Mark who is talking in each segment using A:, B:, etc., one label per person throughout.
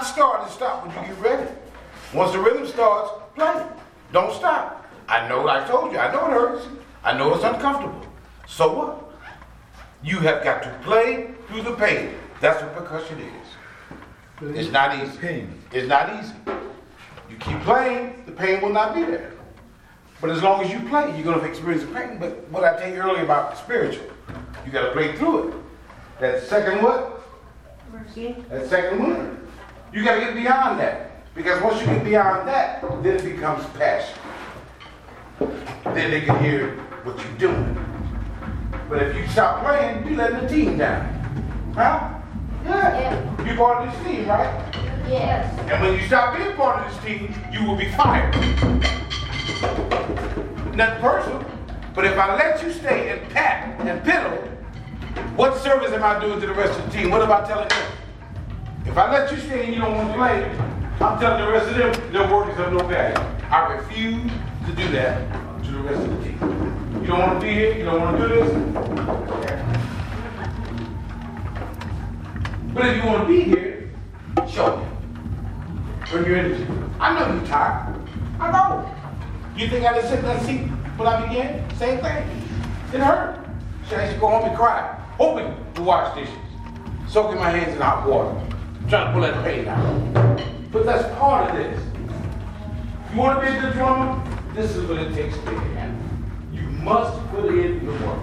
A: You cannot start and stop when you get ready. Once the rhythm starts, play. Don't stop. I know, I told you, I know it hurts. I know it's uncomfortable. So what? You have got to play through the pain. That's what percussion is. It's not easy.
B: Pain.
A: It's not easy. You keep playing, the pain will not be there. But as long as you play, you're going to experience the pain. But what I tell you earlier about the spiritual, you got to play through it. That second what? Mercy. That second one. You got to get beyond that. Because once you get beyond that, then it becomes passion. Then they can hear what you're doing. But if you stop playing, you're letting the team down. Huh? Yeah. You're part of this team, right?
B: Yes.
A: And when you stop being part of this team, you will be fired. Nothing personal. But if I let you stay and pat and piddle, what service am I doing to the rest of the team? What am I telling them? If I let you stay and you don't want to play, I'm telling the rest of them their work is of no value. I refuse to do that to the rest of the team. You don't want to be here, you don't want to do this. But if you want to be here, show me. Bring your energy. I know you're tired. I know. You think I just sit in that seat when I began? Same thing. It hurt. Should I just go home and cry? Hoping to wash dishes. Soaking my hands in hot water trumpet paid out. But that's part of this. You want to be the drummer? This is what it takes to be happy. You must put in the work.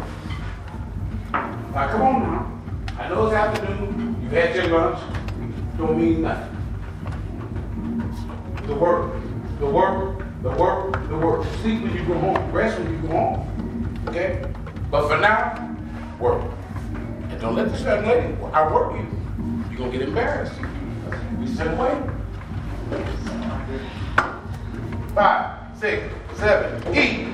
A: Now, come on now. I know it's afternoon. you've had your lunch. Don't mean nothing. The work, the work, the work, the work. Sleep when you go home. Rest when you go home. Okay? But for now, work. And don't let this young lady, I work you. You're going to get embarrassed. We said, away. Five, six, seven, eight.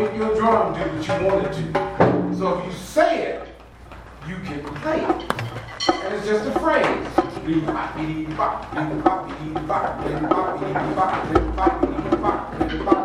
A: Make your drum do what you want it to. So if you say it, you can play it. And it's just a phrase. Bop, bop, bop, bop, bop, bop, bop, bop,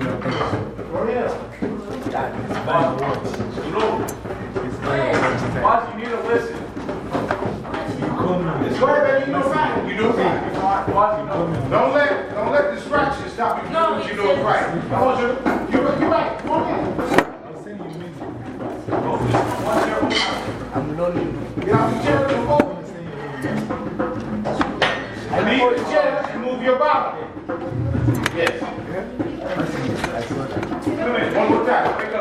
A: Go ahead.
B: Boss, you need to listen.
A: Go ahead, baby. You know right. You know right.
B: You know.
A: Don't let, don't let distractions stop you from what you know right. I want you to, you're, you're right. Come on in.
C: I'm lonely.
A: Get out the chair and move. Leave the chair move your body. Yes. Come in, one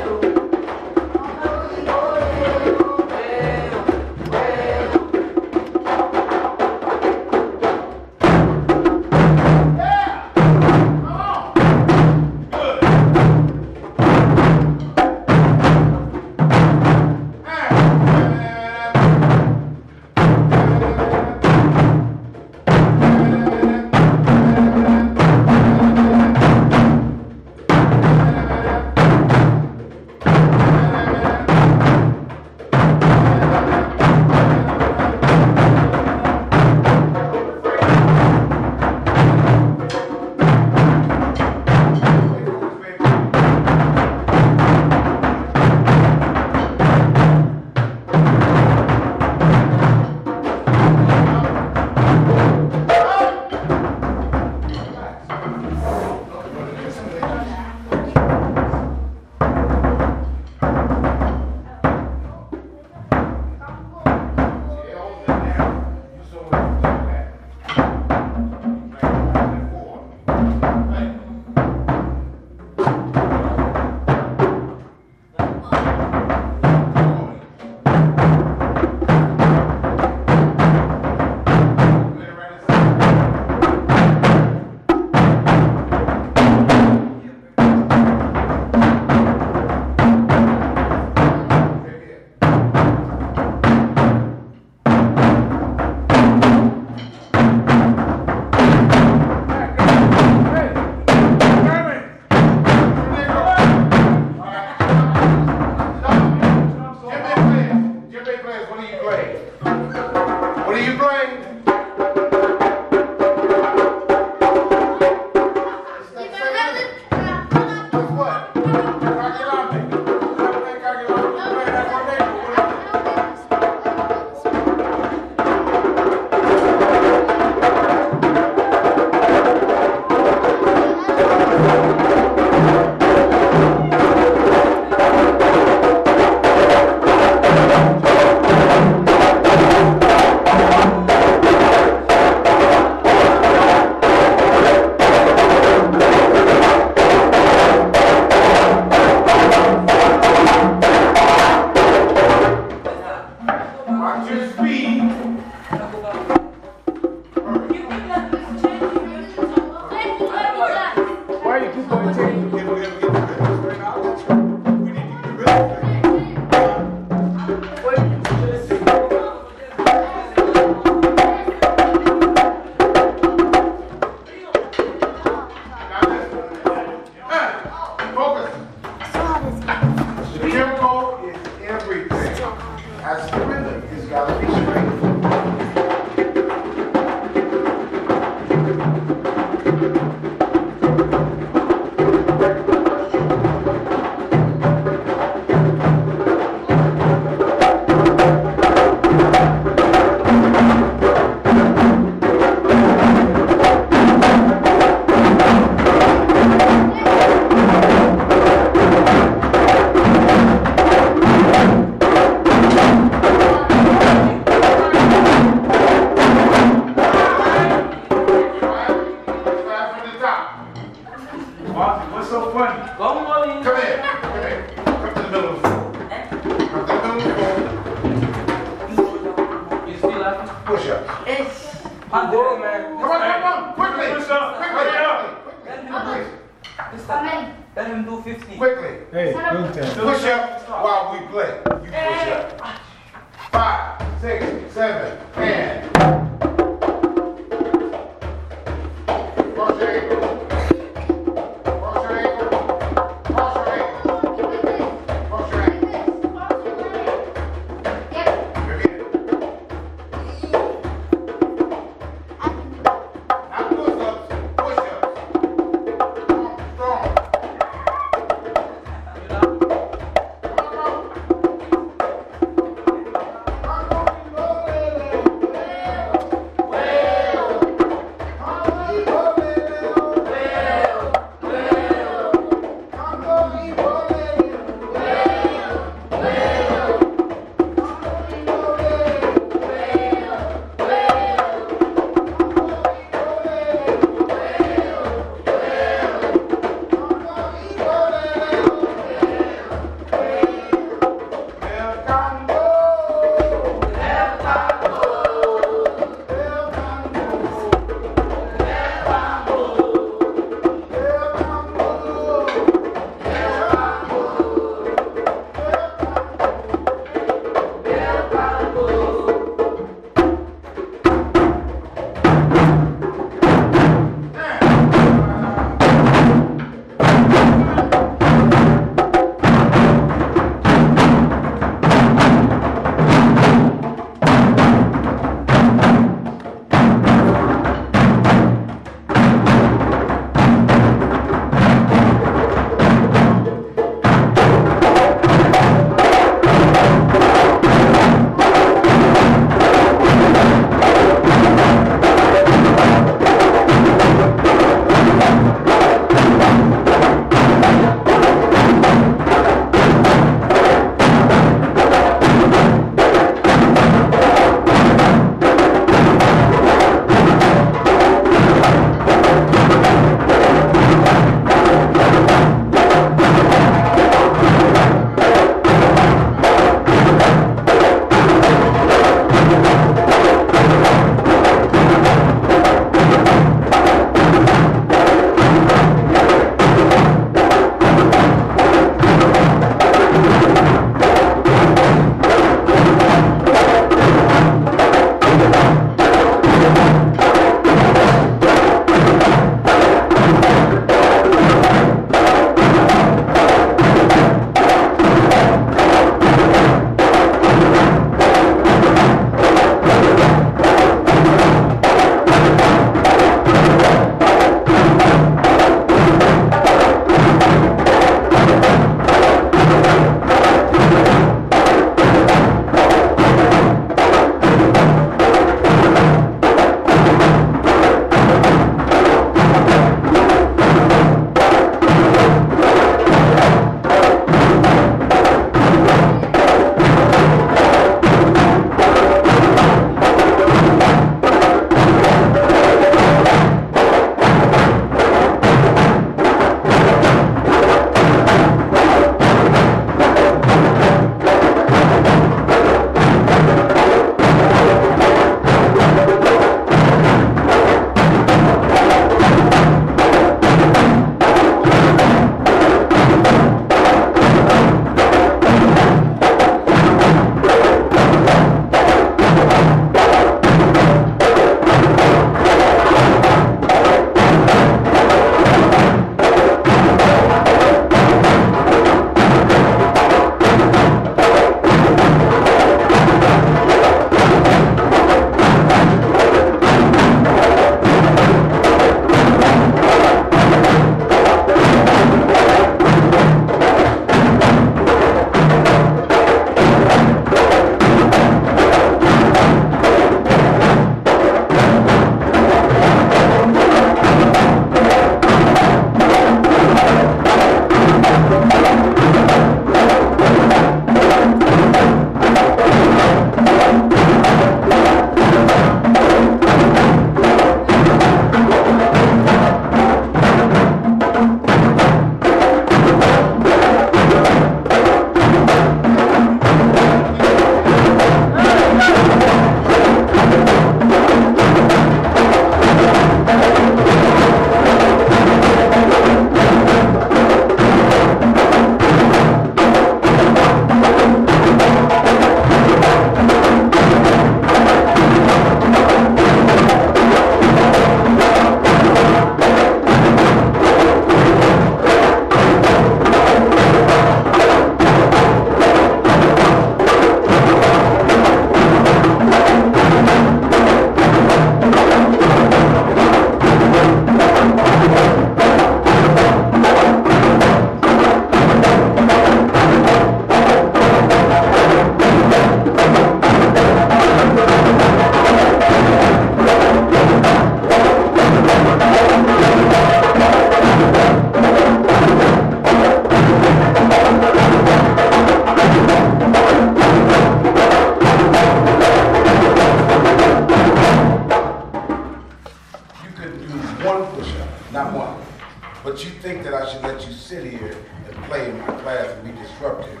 A: Should let you sit here and play in my class and be disruptive?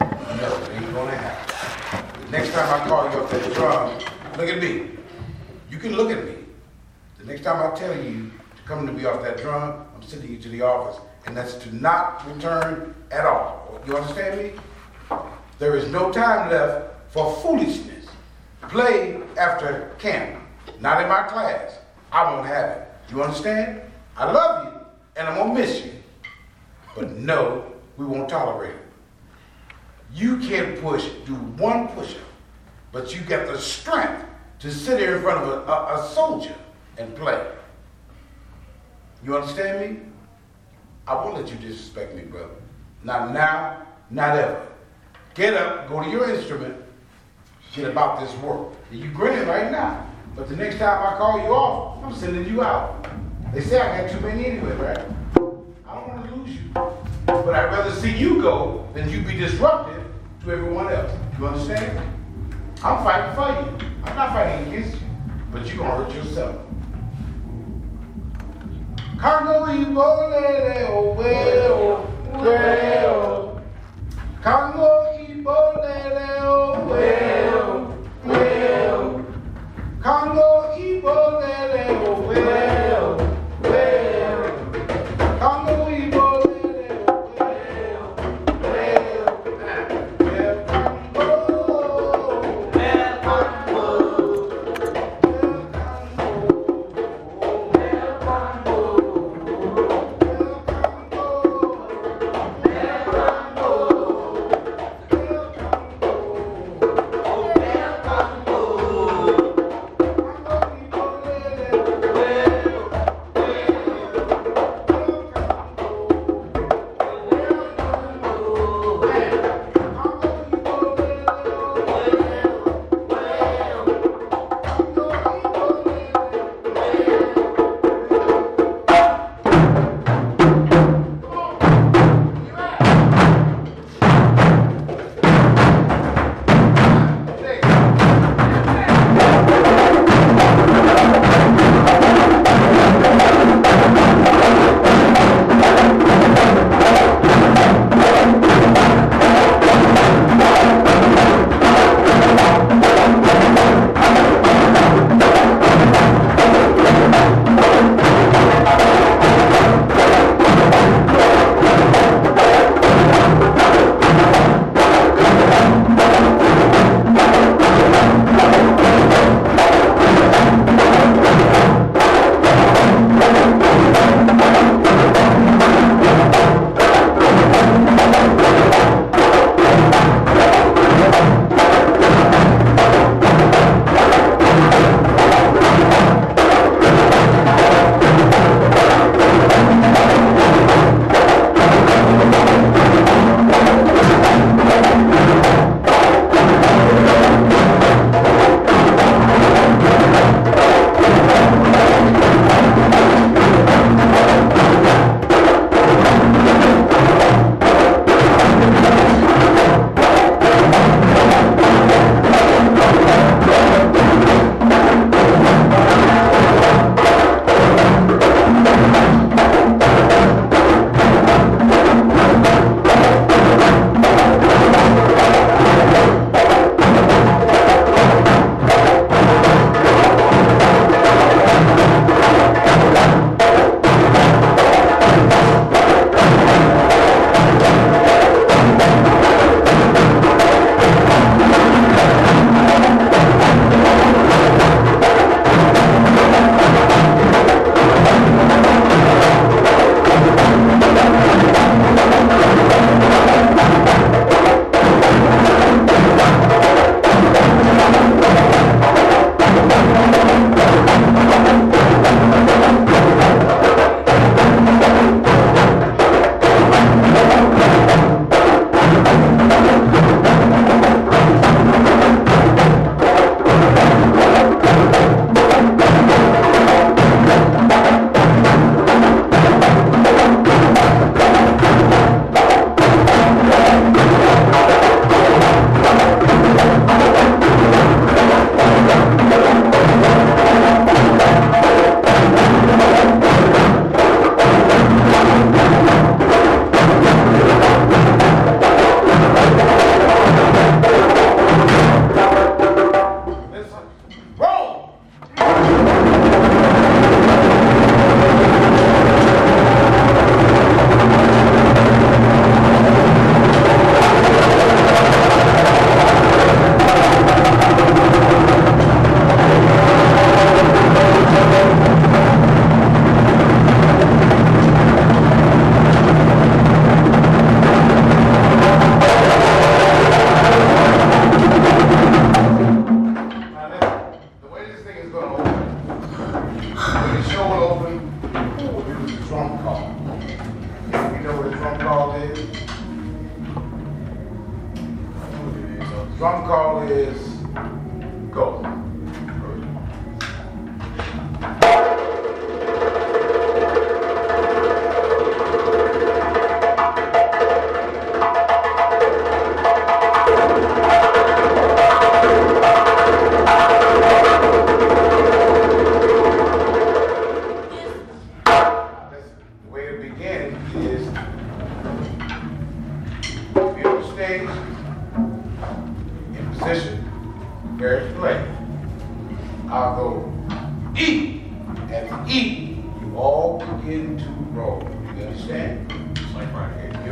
A: No, it ain't gonna happen. The next time I call you up that drum, look at me. You can look at me. The next time I tell you to come to be off that drum, I'm sending you to the office, and that's to not return at all. You understand me? There is no time left for foolishness. Play after camp, not in my class. I won't have it. You understand? I love you, and I'm gonna miss you. But no, we won't tolerate it. You can't push, do one push up, but you got the strength to sit here in front of a, a, a soldier and play. You understand me? I won't let you disrespect me, brother. Not now, not ever. Get up, go to your instrument, get about this work. You grinning right now. But the next time I call you off, I'm sending you out. They say I got too many anyway, right? You. But I'd rather see you go than you be disruptive to everyone else. You understand? I'm fighting for you. I'm not fighting against you. But you're going to hurt yourself. Congo Ibolele, oh, well, well. Congo Ibolele, oh, well, well. Congo Ibolele,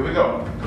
A: here. We go.